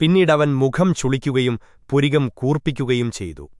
പിന്നീടവൻ മുഖം ചുളിക്കുകയും പുരികം കൂർപ്പിക്കുകയും ചെയ്തു.